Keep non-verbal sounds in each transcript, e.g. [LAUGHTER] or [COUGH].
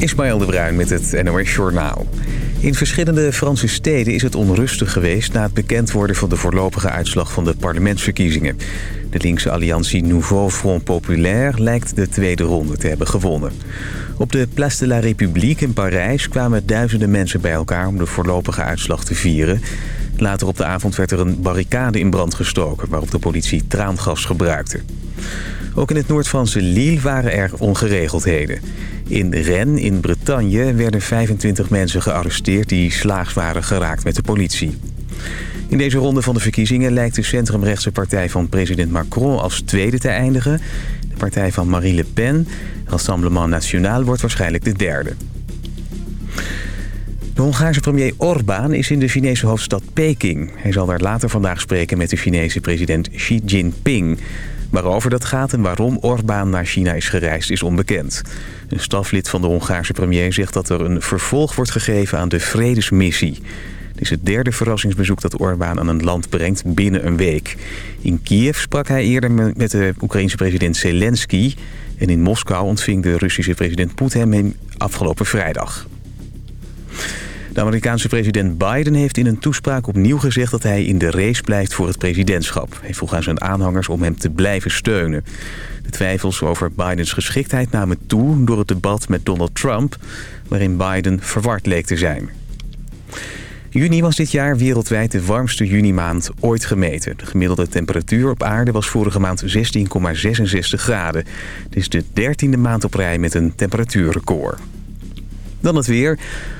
Ismaël de Bruin met het NOS Journaal. In verschillende Franse steden is het onrustig geweest... na het bekend worden van de voorlopige uitslag van de parlementsverkiezingen. De linkse alliantie Nouveau Front Populaire lijkt de tweede ronde te hebben gewonnen. Op de Place de la République in Parijs kwamen duizenden mensen bij elkaar... om de voorlopige uitslag te vieren. Later op de avond werd er een barricade in brand gestoken... waarop de politie traangas gebruikte. Ook in het Noord-Franse Lille waren er ongeregeldheden. In Rennes in Bretagne werden 25 mensen gearresteerd... die slaags waren geraakt met de politie. In deze ronde van de verkiezingen lijkt de centrumrechtse partij van president Macron als tweede te eindigen. De partij van Marine Le Pen, Rassemblement National, wordt waarschijnlijk de derde. De Hongaarse premier Orbán is in de Chinese hoofdstad Peking. Hij zal daar later vandaag spreken met de Chinese president Xi Jinping. Waarover dat gaat en waarom Orbán naar China is gereisd is onbekend. Een staflid van de Hongaarse premier zegt dat er een vervolg wordt gegeven aan de vredesmissie. Het is het derde verrassingsbezoek dat Orbán aan een land brengt binnen een week. In Kiev sprak hij eerder met de Oekraïense president Zelensky... en in Moskou ontving de Russische president Poetin hem afgelopen vrijdag. De Amerikaanse president Biden heeft in een toespraak opnieuw gezegd... dat hij in de race blijft voor het presidentschap. Hij vroeg aan zijn aanhangers om hem te blijven steunen. De twijfels over Bidens geschiktheid namen toe door het debat met Donald Trump... waarin Biden verward leek te zijn. Juni was dit jaar wereldwijd de warmste junimaand ooit gemeten. De gemiddelde temperatuur op aarde was vorige maand 16,66 graden. Het is de dertiende maand op rij met een temperatuurrecord. Dan het weer.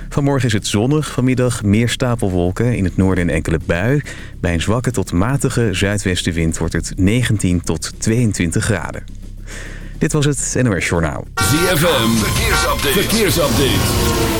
Vanmorgen is het zonnig, vanmiddag meer stapelwolken, in het noorden een enkele bui. Bij een zwakke tot matige zuidwestenwind wordt het 19 tot 22 graden. Dit was het NOS Journaal. ZFM, verkeersupdate. verkeersupdate.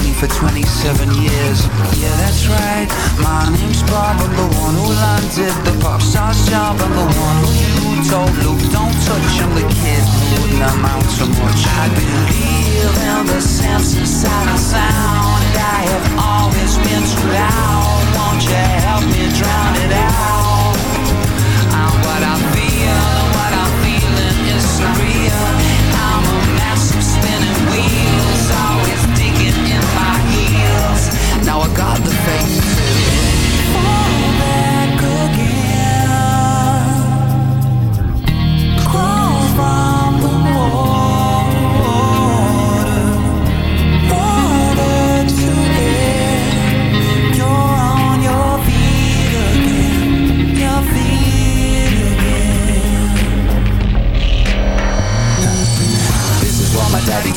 Lonely for 27 years. Yeah, that's right. My name's Bob I'm the one who landed the pop star's job. I'm the one who told Luke Don't touch I'm the kid. Wouldn't amount to much. I believe in the inside of sound. I have always been too loud Won't you help me drown it out? I'm what I feel what I'm feeling is surreal. I'm a massive spinning wheels,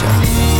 想。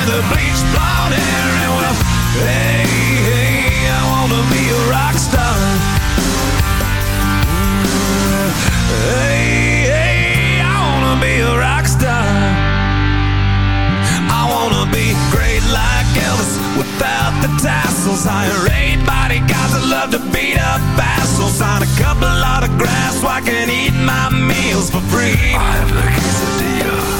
with the bleached blonde hair And well, hey, hey, I wanna be a rock star. Hey, hey, I wanna be a rock star. I wanna be great like Elvis without the tassels. Hire eight bodyguards that love to beat up assholes. Sign a couple autographs so I can eat my meals for free. I have the quesadilla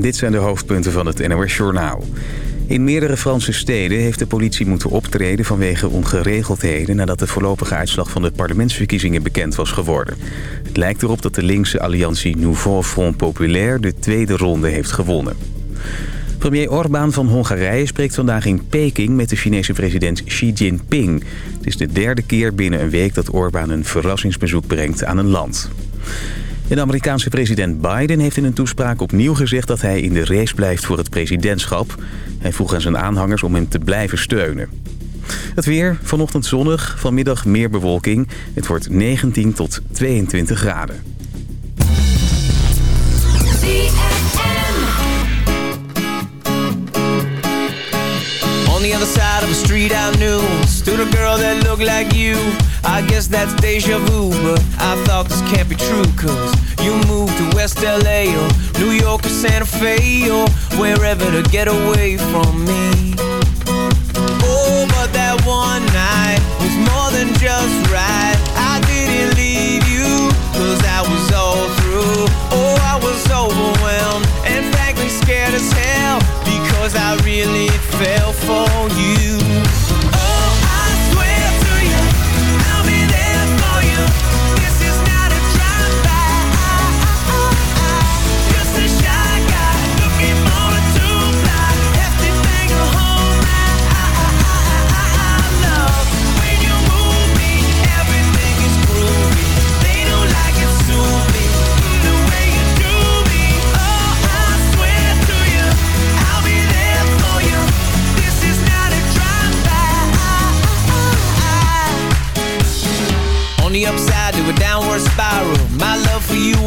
Dit zijn de hoofdpunten van het NOS Journaal. In meerdere Franse steden heeft de politie moeten optreden vanwege ongeregeldheden... nadat de voorlopige uitslag van de parlementsverkiezingen bekend was geworden. Het lijkt erop dat de linkse alliantie Nouveau Front Populaire de tweede ronde heeft gewonnen. Premier Orbán van Hongarije spreekt vandaag in Peking met de Chinese president Xi Jinping. Het is de derde keer binnen een week dat Orbán een verrassingsbezoek brengt aan een land. De Amerikaanse president Biden heeft in een toespraak opnieuw gezegd dat hij in de race blijft voor het presidentschap. Hij vroeg aan zijn aanhangers om hem te blijven steunen. Het weer, vanochtend zonnig, vanmiddag meer bewolking. Het wordt 19 tot 22 graden. On the other side of the street I knew. Stood a girl that looked like you. I guess that's deja vu But I thought this can't be true Cause you moved to West LA Or New York or Santa Fe Or wherever to get away from me. Oh, but that one night Was more than just right. I didn't leave you Cause I was all through. Oh, I was overwhelmed And frankly scared as hell Because I really fell for you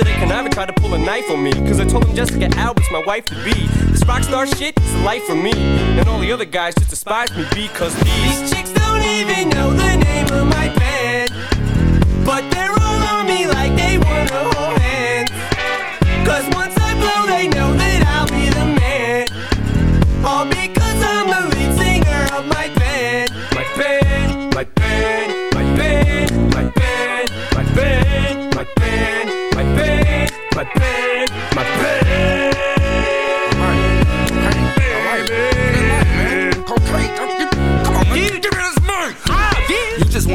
Yesterday, Kon Artis tried to pull a knife on me. Cause I told him Jessica Alba's my wife to be. This rock star shit is life for me. And all the other guys just despise me because these chicks don't even know the name of my band. But they're all on me like they wanna hold hands. Cause once my pain, my pain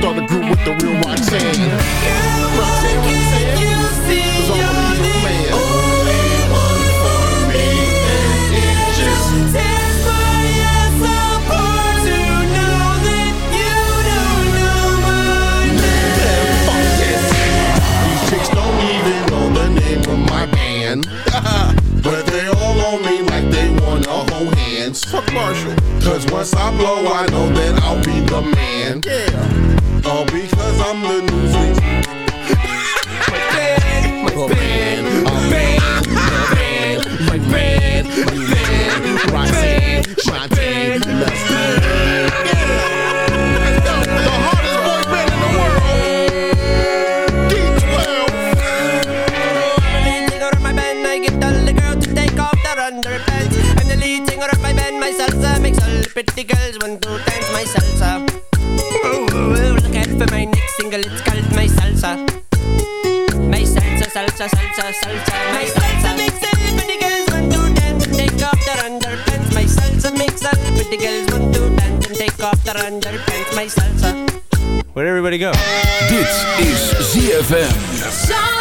start a group with the real Roxanne. Roxanne, Roxanne. Cause I'm gonna be your man. These chicks don't even know the name of my band. [LAUGHS] but they all on me like they wanna hold hands. Fuck Marshall. Cause once I blow, I know that I'll be the man. Yeah. All because I'm the my band, my band, my band, my band, my band, my band, Roxanne, Shantae, let's go. Let's go. The hardest boy band in the world. D12. lead singer of my band, I get all the girls to take off their underpants. I'm the lead singer of my band, my salsa makes all the pretty girls want to dance next it's called my salsa. My salsa, salsa, salsa, salsa, my salsa makes all pretty girls want to dance and take off their underpants. My salsa makes all pretty girls want to dance and take off their underpants. My salsa. Where'd everybody go? This is ZFM.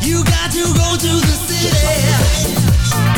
You got to go to the city.